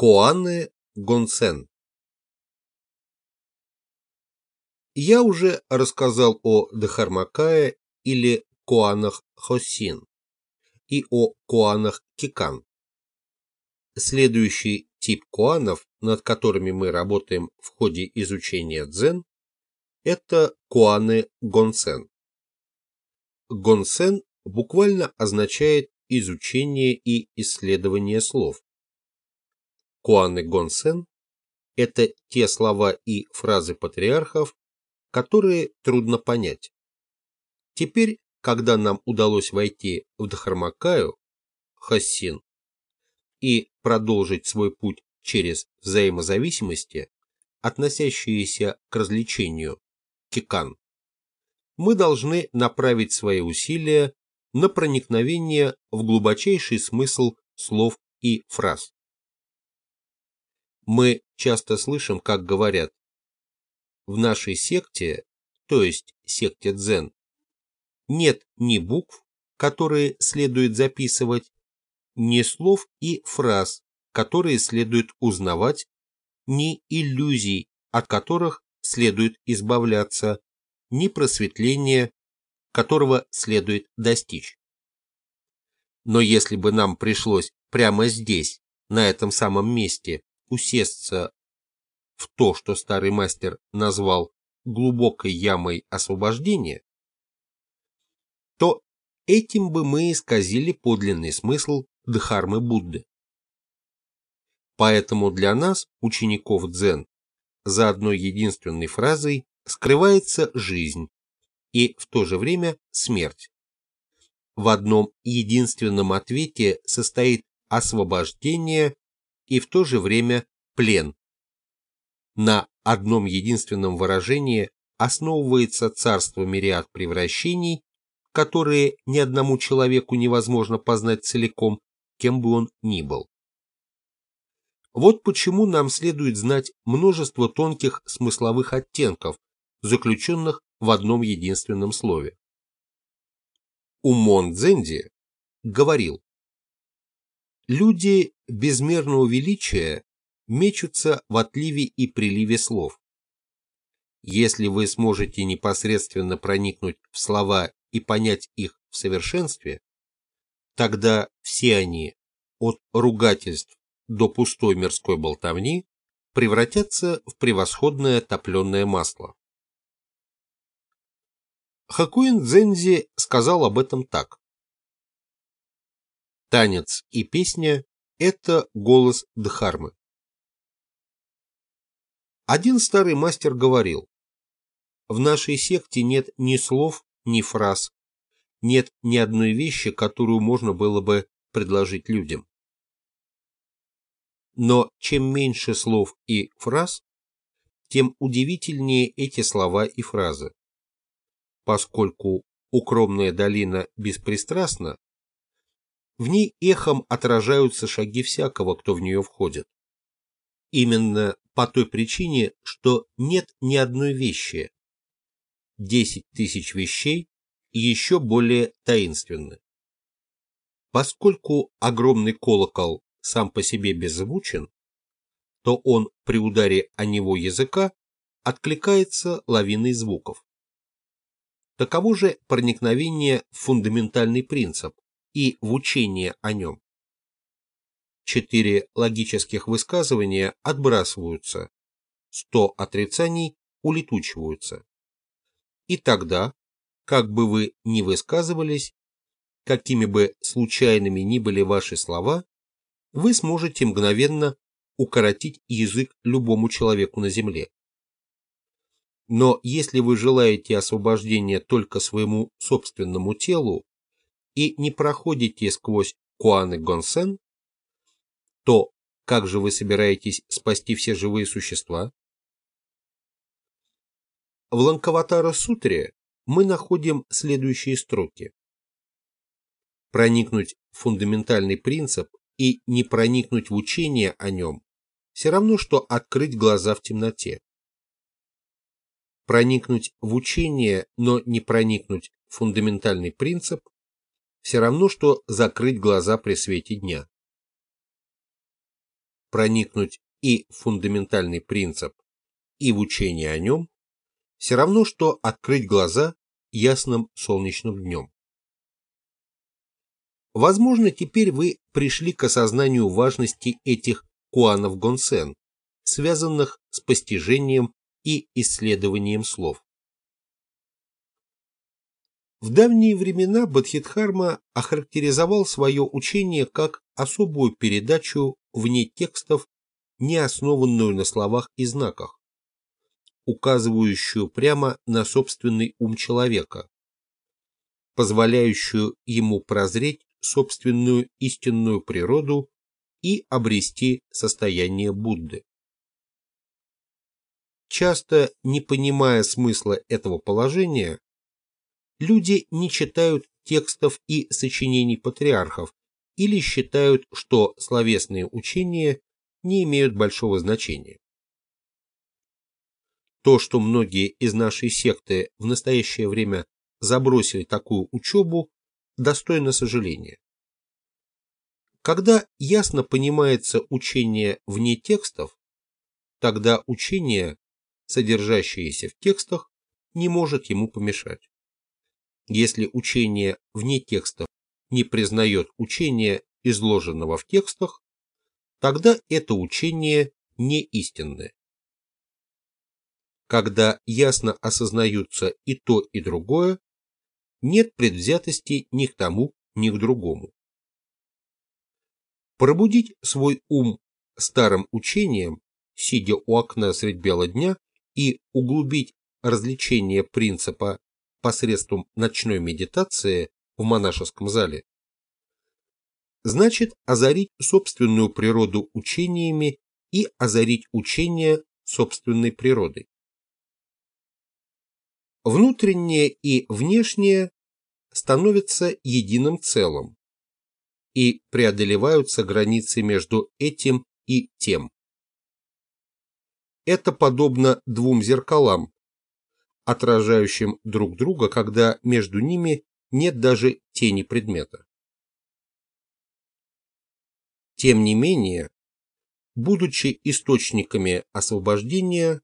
Коаны Гонсен Я уже рассказал о Дхармакае или Коанах Хосин и о Коанах Кикан. Следующий тип коанов, над которыми мы работаем в ходе изучения дзен, это коаны Гонсен. Гонсен буквально означает изучение и исследование слов. Куаны Гонсен – это те слова и фразы патриархов, которые трудно понять. Теперь, когда нам удалось войти в Дхармакаю, Хассин, и продолжить свой путь через взаимозависимости, относящиеся к развлечению, кикан, мы должны направить свои усилия на проникновение в глубочайший смысл слов и фраз. Мы часто слышим, как говорят, в нашей секте, то есть секте дзен, нет ни букв, которые следует записывать, ни слов и фраз, которые следует узнавать, ни иллюзий, от которых следует избавляться, ни просветления, которого следует достичь. Но если бы нам пришлось прямо здесь, на этом самом месте, усесться в то, что старый мастер назвал глубокой ямой освобождения, то этим бы мы исказили подлинный смысл Дхармы Будды. Поэтому для нас, учеников дзен, за одной единственной фразой скрывается жизнь и в то же время смерть. В одном единственном ответе состоит освобождение и в то же время плен. На одном единственном выражении основывается царство мириад превращений, которые ни одному человеку невозможно познать целиком, кем бы он ни был. Вот почему нам следует знать множество тонких смысловых оттенков, заключенных в одном единственном слове. Умон Дзенди говорил, Люди безмерного величия мечутся в отливе и приливе слов. Если вы сможете непосредственно проникнуть в слова и понять их в совершенстве, тогда все они, от ругательств до пустой мирской болтовни, превратятся в превосходное топленое масло. Хакуин Дзензи сказал об этом так. Танец и песня – это голос Дхармы. Один старый мастер говорил, в нашей секте нет ни слов, ни фраз, нет ни одной вещи, которую можно было бы предложить людям. Но чем меньше слов и фраз, тем удивительнее эти слова и фразы поскольку укромная долина беспристрастна, в ней эхом отражаются шаги всякого, кто в нее входит. Именно по той причине, что нет ни одной вещи. Десять тысяч вещей еще более таинственны. Поскольку огромный колокол сам по себе беззвучен, то он при ударе о него языка откликается лавиной звуков. Таково же проникновение в фундаментальный принцип и в учение о нем. Четыре логических высказывания отбрасываются, сто отрицаний улетучиваются. И тогда, как бы вы ни высказывались, какими бы случайными ни были ваши слова, вы сможете мгновенно укоротить язык любому человеку на земле. Но если вы желаете освобождения только своему собственному телу и не проходите сквозь Куаны Гонсен, то как же вы собираетесь спасти все живые существа? В Ланкаватара Сутре мы находим следующие строки. Проникнуть в фундаментальный принцип и не проникнуть в учение о нем все равно, что открыть глаза в темноте проникнуть в учение, но не проникнуть в фундаментальный принцип, все равно, что закрыть глаза при свете дня. проникнуть и в фундаментальный принцип, и в учение о нем, все равно, что открыть глаза ясным солнечным днем. Возможно, теперь вы пришли к осознанию важности этих куанов гонсен, связанных с постижением и исследованием слов. В давние времена Бадхидхарма охарактеризовал свое учение как особую передачу вне текстов, не основанную на словах и знаках, указывающую прямо на собственный ум человека, позволяющую ему прозреть собственную истинную природу и обрести состояние Будды. Часто, не понимая смысла этого положения, люди не читают текстов и сочинений патриархов или считают, что словесные учения не имеют большого значения. То, что многие из нашей секты в настоящее время забросили такую учебу, достойно сожаления. Когда ясно понимается учение вне текстов, тогда учение, содержащееся в текстах, не может ему помешать. Если учение вне текстов не признает учение, изложенного в текстах, тогда это учение не истинное. Когда ясно осознаются и то, и другое, нет предвзятости ни к тому, ни к другому. Пробудить свой ум старым учением, сидя у окна средь бела дня, и углубить развлечение принципа посредством ночной медитации в монашеском зале, значит озарить собственную природу учениями и озарить учение собственной природой. Внутреннее и внешнее становятся единым целым и преодолеваются границы между этим и тем. Это подобно двум зеркалам, отражающим друг друга, когда между ними нет даже тени предмета. Тем не менее, будучи источниками освобождения,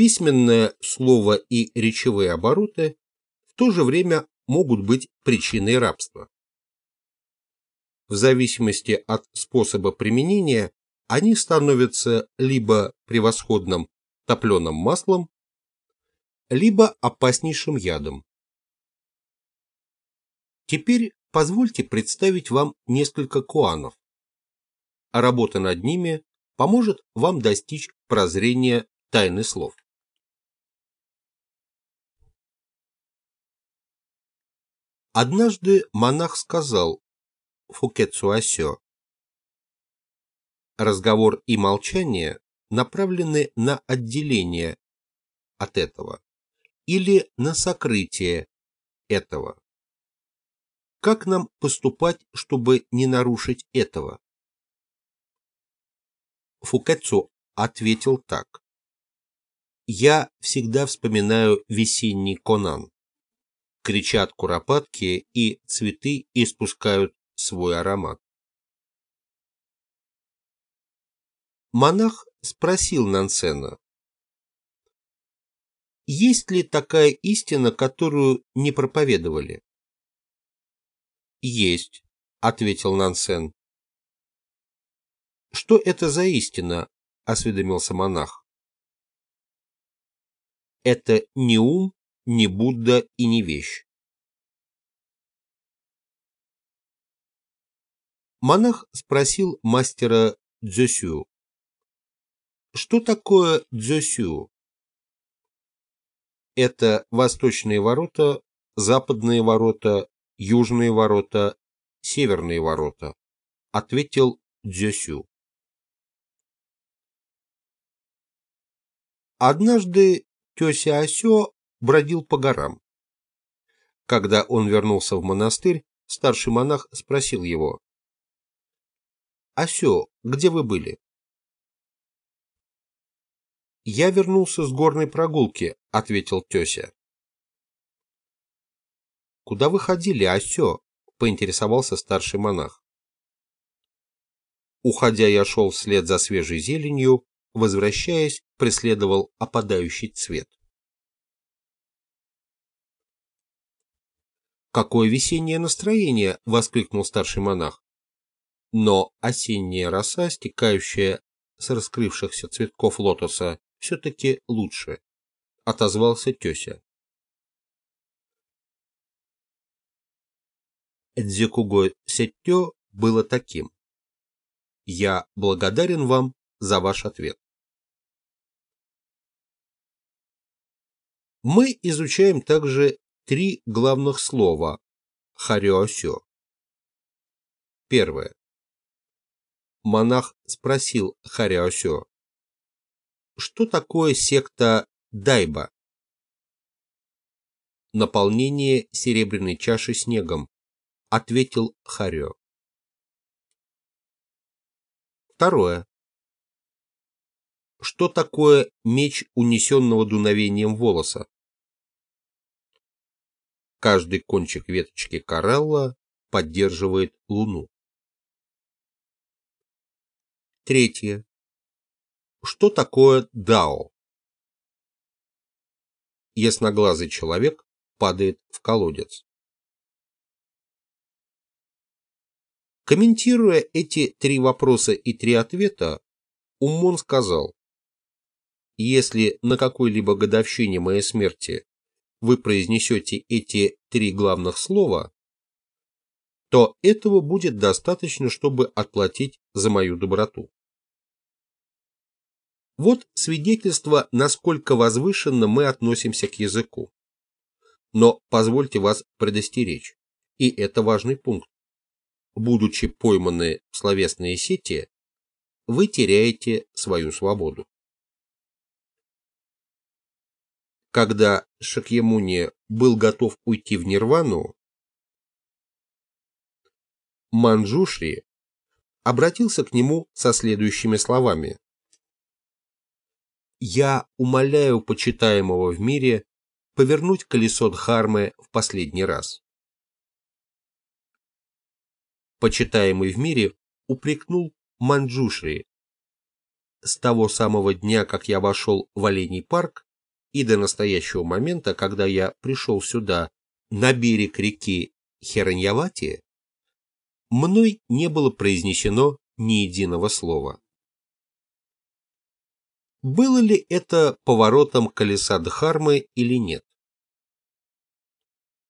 Письменное слово и речевые обороты в то же время могут быть причиной рабства. В зависимости от способа применения они становятся либо превосходным топленым маслом, либо опаснейшим ядом. Теперь позвольте представить вам несколько куанов. Работа над ними поможет вам достичь прозрения тайны слов. Однажды монах сказал Фукецуасё. Разговор и молчание направлены на отделение от этого или на сокрытие этого. Как нам поступать, чтобы не нарушить этого? Фукецу ответил так. Я всегда вспоминаю весенний Конан кричат куропатки, и цветы испускают свой аромат. Монах спросил Нансена, есть ли такая истина, которую не проповедовали? Есть, ответил Нансен. Что это за истина? осведомился монах. Это не ум не Будда и не вещь. Монах спросил мастера Дзюсю. Что такое Дзюсю? Это восточные ворота, западные ворота, южные ворота, северные ворота, ответил Дзюсю. Однажды тёся Осё бродил по горам. Когда он вернулся в монастырь, старший монах спросил его. «Осё, где вы были?» «Я вернулся с горной прогулки», — ответил Тёся. «Куда вы ходили, Осё?» — поинтересовался старший монах. Уходя, я шел вслед за свежей зеленью, возвращаясь, преследовал опадающий цвет. «Какое весеннее настроение!» — воскликнул старший монах. Но осенняя роса, стекающая с раскрывшихся цветков лотоса, все-таки лучше, — отозвался Тёся. Дзекуго Сеттё было таким. Я благодарен вам за ваш ответ. Мы изучаем также три главных слова «харёсё». Первое. Монах спросил Харяосё, что такое секта Дайба? Наполнение серебряной чаши снегом, ответил Харё. Второе. Что такое меч унесенного дуновением волоса? Каждый кончик веточки коралла поддерживает луну. Третье. Что такое дао? Ясноглазый человек падает в колодец. Комментируя эти три вопроса и три ответа, Уммон сказал, если на какой-либо годовщине моей смерти вы произнесете эти три главных слова, то этого будет достаточно, чтобы отплатить за мою доброту. Вот свидетельство, насколько возвышенно мы относимся к языку. Но позвольте вас предостеречь, и это важный пункт. Будучи пойманы в словесные сети, вы теряете свою свободу. когда Шакьямуни был готов уйти в нирвану, Манджушри обратился к нему со следующими словами. «Я умоляю почитаемого в мире повернуть колесо Дхармы в последний раз». Почитаемый в мире упрекнул Манджушри. С того самого дня, как я вошел в Оленей парк, и до настоящего момента, когда я пришел сюда, на берег реки Хераньявати, мной не было произнесено ни единого слова. Было ли это поворотом колеса Дхармы или нет?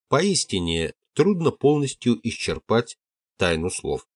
Поистине, трудно полностью исчерпать тайну слов.